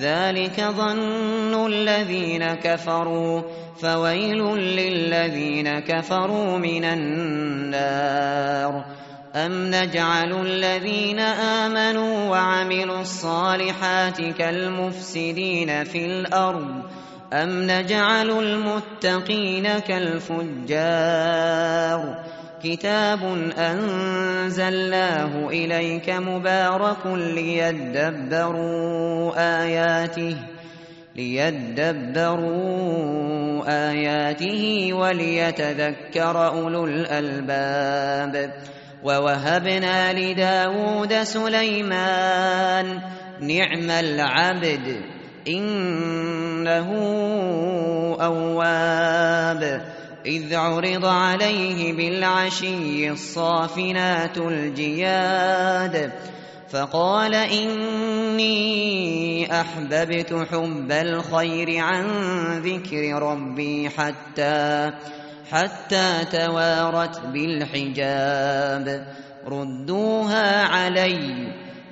ذلك ظن الذين كفروا فويل للذين كفروا من النار أم نجعل الذين آمنوا وعملوا الصالحات كالمفسدين في الأرض أم نجعل المتقين كالفجار كتاب أنزلناه إليك مبارك ليدبروا آياته ليدبروا آياته وليتذكر أولو الألباب ووهبنا لداود سليمان نعم العبد إنه أواب. إذ عرض عليه بالعشي الصافنات الجياد. فقال إني أحببت حب الخير عن ذكر ربي حتى حتى توارت بالحجاب. ردوها علي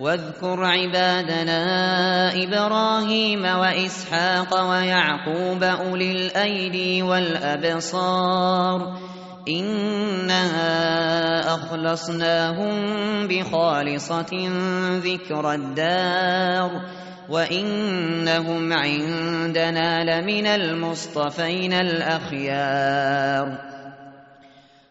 واذكر عبادنا إبراهيم وإسحاق ويعقوب أولي الأيدي والأبصار إنا أخلصناهم بخالصة ذكر الدار وإنهم عندنا لمن المصطفين الأخيار